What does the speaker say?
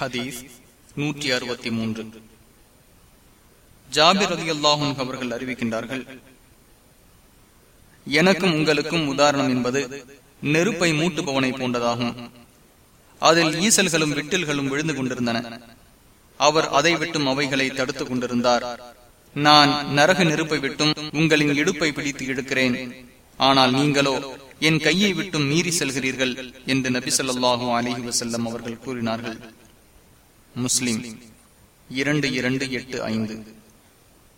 ஹதீஸ் நூற்றி அறுபத்தி மூன்று. ஜாபிர் அலி அல்லாஹும் அவர்கள் அறிவிக்கின்றார்கள் எனக்கும் உங்களுக்கும் உதாரணம் என்பது நெருப்பை மூட்டுபவனை போன்றதாகும். அதில் ஈசல்களும் விட்டில்களும் விழுந்து கொண்டிருந்தன. அவர் அதை விட்டும் அவைகளை தடுத்துக் கொண்டிருந்தார். நான் நரக நெருப்பை விட்டும் உங்களின் இடுப்பை பிடித்து எடுக்கிறேன் ஆனால் நீங்களோ என் கையை விட்டும் மீறி செல்கிறீர்கள் என்று நபி சொல்லாஹு அலிஹி வசல்லம் அவர்கள் கூறினார்கள். முஸ்லிம். இரண்டு இரண்டு எட்டு ஐந்து.